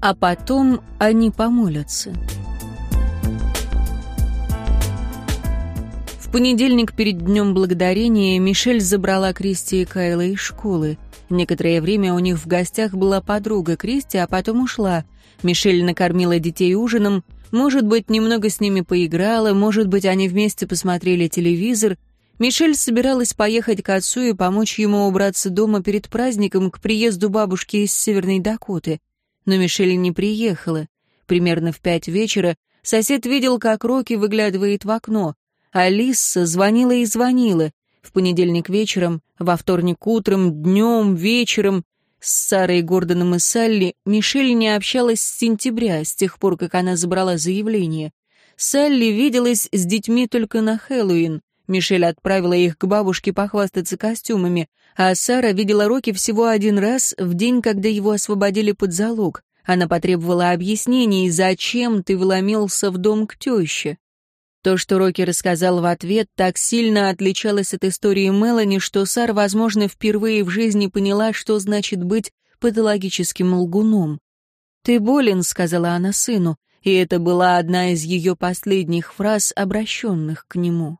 а потом они помолятся. В понедельник перед Днем Благодарения Мишель забрала Кристи и Кайла из школы. Некоторое время у них в гостях была подруга Кристи, а потом ушла. Мишель накормила детей ужином, может быть, немного с ними поиграла, может быть, они вместе посмотрели телевизор. Мишель собиралась поехать к отцу и помочь ему убраться дома перед праздником к приезду бабушки из Северной Дакоты. Но Мишель не приехала. Примерно в пять вечера сосед видел, как Рокки выглядывает в окно. Алиса звонила и звонила. В понедельник вечером, во вторник утром, днем, вечером. С Сарой Гордоном и Салли Мишель не общалась с сентября, с тех пор, как она забрала заявление. Салли виделась с детьми только на Хэллоуин. Мишель отправила их к бабушке похвастаться костюмами, а Сара видела Рокки всего один раз в день, когда его освободили под залог. Она потребовала объяснений, зачем ты вломился в дом к теще. То, что Рокки рассказал в ответ, так сильно отличалось от истории Мелани, что Сар, возможно, впервые в жизни поняла, что значит быть патологическим лгуном. «Ты болен», — сказала она сыну, и это была одна из ее последних фраз, обращенных к нему.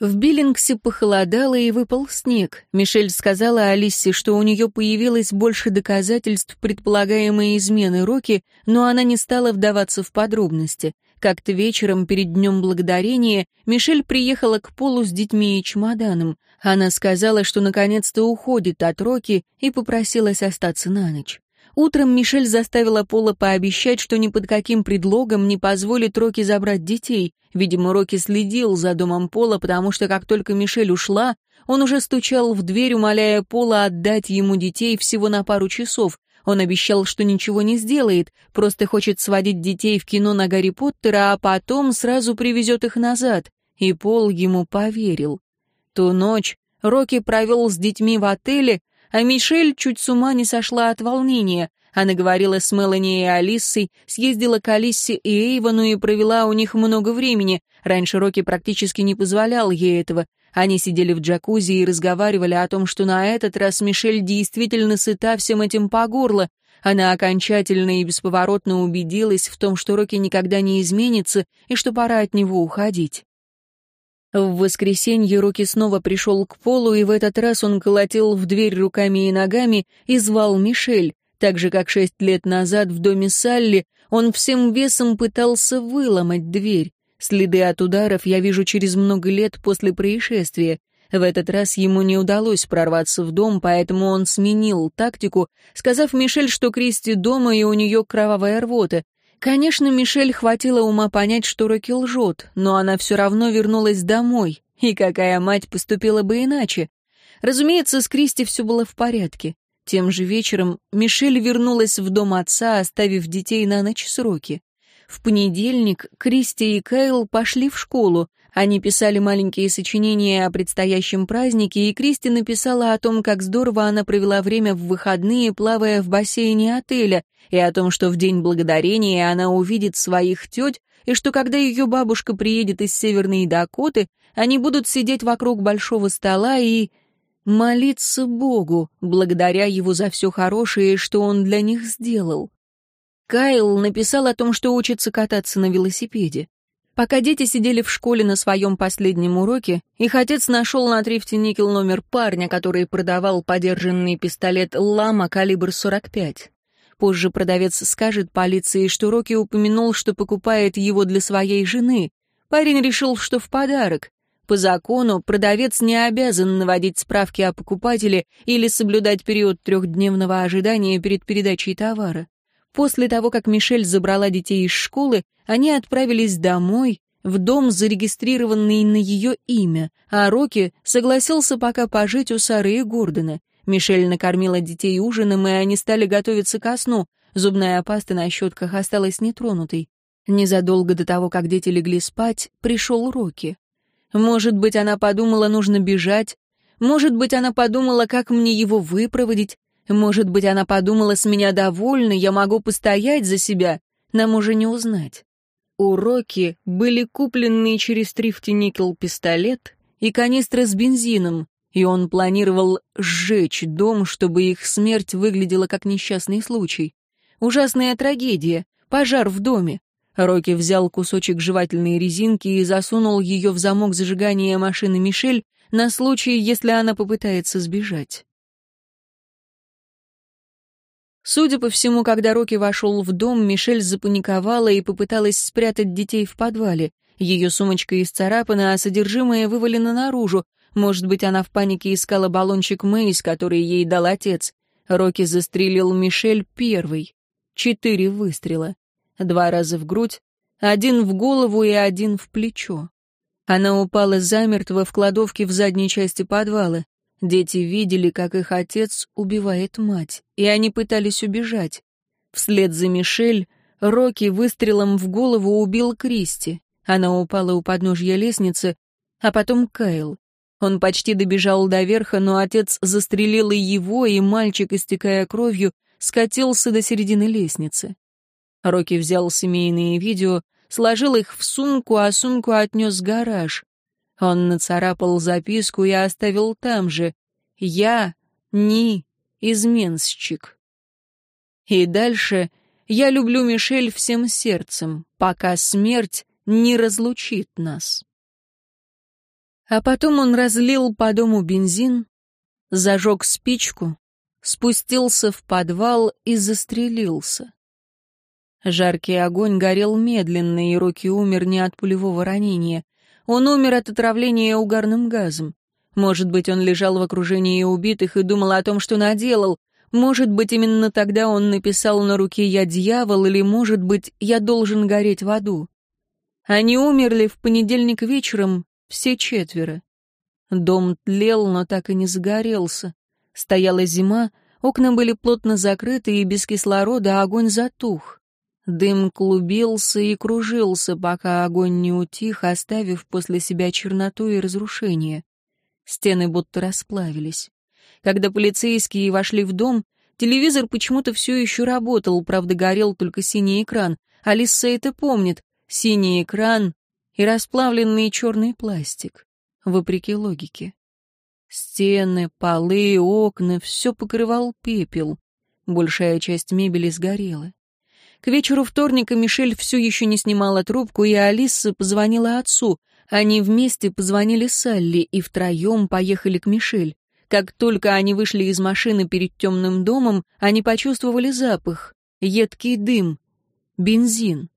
В Биллингсе похолодало и выпал снег. Мишель сказала Алисе, что у нее появилось больше доказательств предполагаемой измены Роки, но она не стала вдаваться в подробности. Как-то вечером перед Днем Благодарения Мишель приехала к Полу с детьми и чемоданом. Она сказала, что наконец-то уходит от Роки и попросилась остаться на ночь. Утром Мишель заставила Пола пообещать, что ни под каким предлогом не позволит Роки забрать детей. Видимо, Роки следил за домом Пола, потому что как только Мишель ушла, он уже стучал в дверь, умоляя Пола отдать ему детей всего на пару часов, он обещал, что ничего не сделает, просто хочет сводить детей в кино на Гарри Поттера, а потом сразу привезет их назад. И Пол ему поверил. Ту ночь Рокки провел с детьми в отеле, а Мишель чуть с ума не сошла от волнения. Она говорила с Мелани и Алиссой, съездила к Алиссе и Эйвону и провела у них много времени. Раньше Рокки практически не позволял ей этого. Они сидели в джакузи и разговаривали о том, что на этот раз Мишель действительно сыта всем этим по горло. Она окончательно и бесповоротно убедилась в том, что Рокки никогда не изменится и что пора от него уходить. В воскресенье Рокки снова пришел к полу, и в этот раз он колотил в дверь руками и ногами и звал Мишель. Так же, как шесть лет назад в доме Салли, он всем весом пытался выломать дверь. Следы от ударов я вижу через много лет после происшествия. В этот раз ему не удалось прорваться в дом, поэтому он сменил тактику, сказав Мишель, что Кристи дома и у нее кровавая рвота. Конечно, Мишель хватило ума понять, что Рокки лжет, но она все равно вернулась домой. И какая мать поступила бы иначе? Разумеется, с Кристи все было в порядке. Тем же вечером Мишель вернулась в дом отца, оставив детей на ночь сроки. В понедельник Кристи и Кайл пошли в школу. Они писали маленькие сочинения о предстоящем празднике, и Кристи написала о том, как здорово она провела время в выходные, плавая в бассейне отеля, и о том, что в День Благодарения она увидит своих теть, и что когда ее бабушка приедет из Северной Дакоты, они будут сидеть вокруг большого стола и молиться Богу, благодаря его за все хорошее, что он для них сделал. Кайл написал о том, что учится кататься на велосипеде. Пока дети сидели в школе на своем последнем уроке, их отец нашел на трифте никел номер парня, который продавал подержанный пистолет «Лама» калибр 45. Позже продавец скажет полиции, что Рокки упомянул, что покупает его для своей жены. Парень решил, что в подарок. По закону продавец не обязан наводить справки о покупателе или соблюдать период трехдневного ожидания перед передачей товара. После того, как Мишель забрала детей из школы, они отправились домой, в дом, зарегистрированный на ее имя, а Рокки согласился пока пожить у Сары и Гордона. Мишель накормила детей ужином, и они стали готовиться ко сну. Зубная паста на щетках осталась нетронутой. Незадолго до того, как дети легли спать, пришел Рокки. Может быть, она подумала, нужно бежать. Может быть, она подумала, как мне его выпроводить. Может быть, она подумала, с меня довольна, я могу постоять за себя. Нам уже не узнать. Уроки были купленные через трифти-никел пистолет и канистры с бензином, и он планировал сжечь дом, чтобы их смерть выглядела как несчастный случай. Ужасная трагедия. Пожар в доме. Рокки взял кусочек жевательной резинки и засунул ее в замок зажигания машины Мишель на случай, если она попытается сбежать. Судя по всему, когда Рокки вошел в дом, Мишель запаниковала и попыталась спрятать детей в подвале. Ее сумочка исцарапана, а содержимое вывалено наружу. Может быть, она в панике искала баллончик Мэйс, который ей дал отец. Рокки застрелил Мишель первый. Четыре выстрела. Два раза в грудь, один в голову и один в плечо. Она упала замертво в кладовке в задней части подвала. Дети видели, как их отец убивает мать, и они пытались убежать. Вслед за Мишель Рокки выстрелом в голову убил Кристи. Она упала у подножья лестницы, а потом Кайл. Он почти добежал до верха, но отец застрелил и его, и мальчик, истекая кровью, скатился до середины лестницы. Рокки взял семейные видео, сложил их в сумку, а сумку отнес в гараж. Он нацарапал записку и оставил там же. «Я не изменщик». И дальше «Я люблю Мишель всем сердцем, пока смерть не разлучит нас». А потом он разлил по дому бензин, зажег спичку, спустился в подвал и застрелился. Жаркий огонь горел медленно, и Рокки умер не от пулевого ранения. Он умер от отравления угарным газом. Может быть, он лежал в окружении убитых и думал о том, что наделал. Может быть, именно тогда он написал на руке «Я дьявол» или, может быть, «Я должен гореть в аду». Они умерли в понедельник вечером, все четверо. Дом тлел, но так и не загорелся. Стояла зима, окна были плотно закрыты, и без кислорода огонь затух. Дым клубился и кружился, пока огонь не утих, оставив после себя черноту и разрушение. Стены будто расплавились. Когда полицейские вошли в дом, телевизор почему-то все еще работал, правда, горел только синий экран. Алиса это помнит. Синий экран и расплавленный черный пластик. Вопреки логике. Стены, полы, окна — все покрывал пепел. Большая часть мебели сгорела. К вечеру вторника Мишель все еще не снимала трубку, и Алиса позвонила отцу. Они вместе позвонили Салли и втроем поехали к Мишель. Как только они вышли из машины перед темным домом, они почувствовали запах. Едкий дым. Бензин.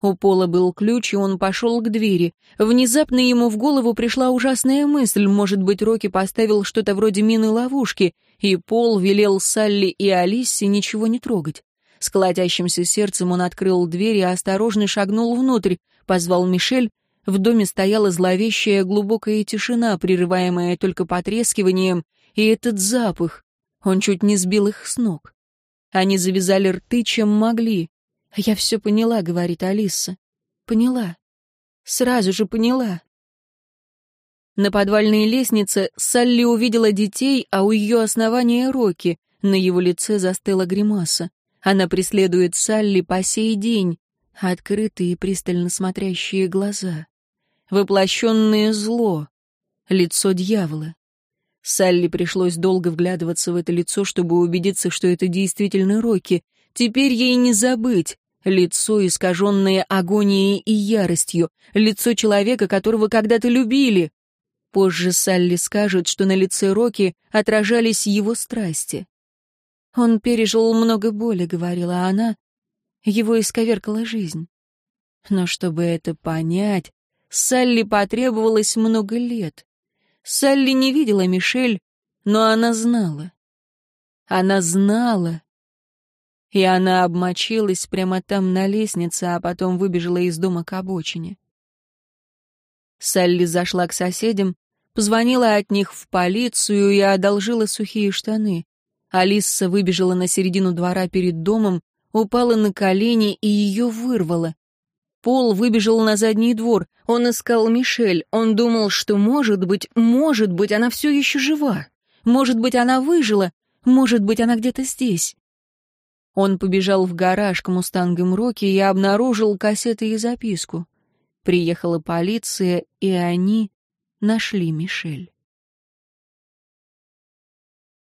У Пола был ключ, и он пошел к двери. Внезапно ему в голову пришла ужасная мысль, может быть, Рокки поставил что-то вроде мины-ловушки, и Пол велел Салли и Алисе ничего не трогать. С колотящимся сердцем он открыл дверь и осторожно шагнул внутрь, позвал Мишель. В доме стояла зловещая глубокая тишина, прерываемая только потрескиванием, и этот запах. Он чуть не сбил их с ног. Они завязали рты, чем могли. «Я все поняла», — говорит Алиса. «Поняла. Сразу же поняла». На подвальной лестнице Салли увидела детей, а у ее основания Рокки. На его лице застыла гримаса. Она преследует Салли по сей день. Открытые пристально смотрящие глаза. Воплощенное зло. Лицо дьявола. Салли пришлось долго вглядываться в это лицо, чтобы убедиться, что это действительно Рокки. Теперь ей не забыть. Лицо, искаженное агонией и яростью. Лицо человека, которого когда-то любили. Позже Салли скажет, что на лице Рокки отражались его страсти. Он пережил много боли, говорила она. Его исковеркала жизнь. Но чтобы это понять, Салли потребовалось много лет. Салли не видела Мишель, но она знала. Она знала. И она обмочилась прямо там на лестнице, а потом выбежала из дома к обочине. Салли зашла к соседям, позвонила от них в полицию и одолжила сухие штаны. Алиса выбежала на середину двора перед домом, упала на колени и ее вырвало. Пол выбежал на задний двор. Он искал Мишель. Он думал, что, может быть, может быть, она все еще жива. Может быть, она выжила. Может быть, она где-то здесь. Он побежал в гараж к мустангам Рокки и обнаружил кассеты и записку. Приехала полиция, и они нашли Мишель.